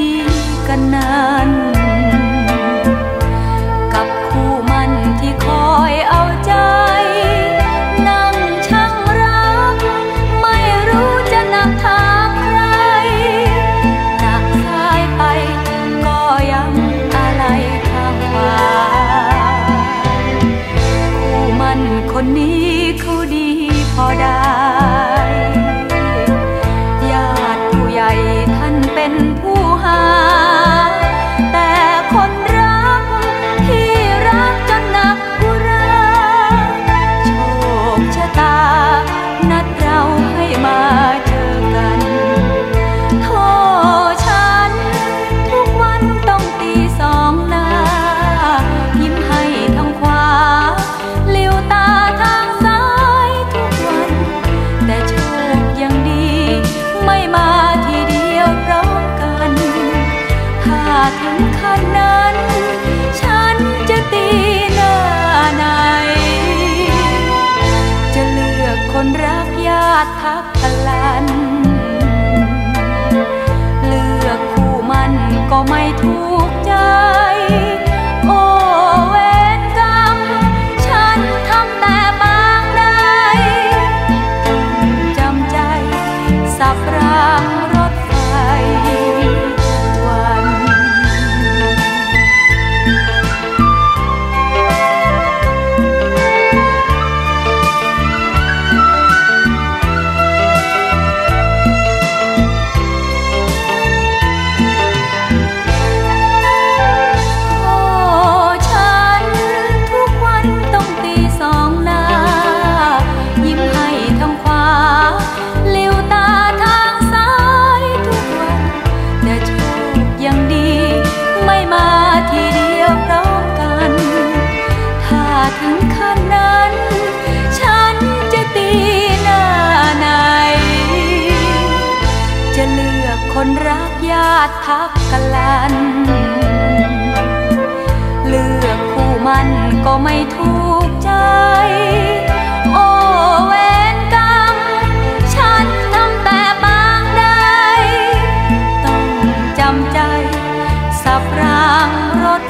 ดีกันนั้นกับคู่มันที่คอยเอาใจ นั่งช่างรัก ไม่รู้จะนัำทางใครหนักซ้ายไปก็ยังอะไรทางวาคู่มันคนนี้เขาดีพอได้ นัดเราให้มาเจอกัน ถูกใจ โอเวรกรรม ฉันทำแต่บางใดจำใจสับราง คนรักญาติทักกันลัน เลือกคู่มันก็ไม่ถูกใจ โอเวนกรรม ฉันทำแต่บางได้ต้องจำใจ สับรางรถ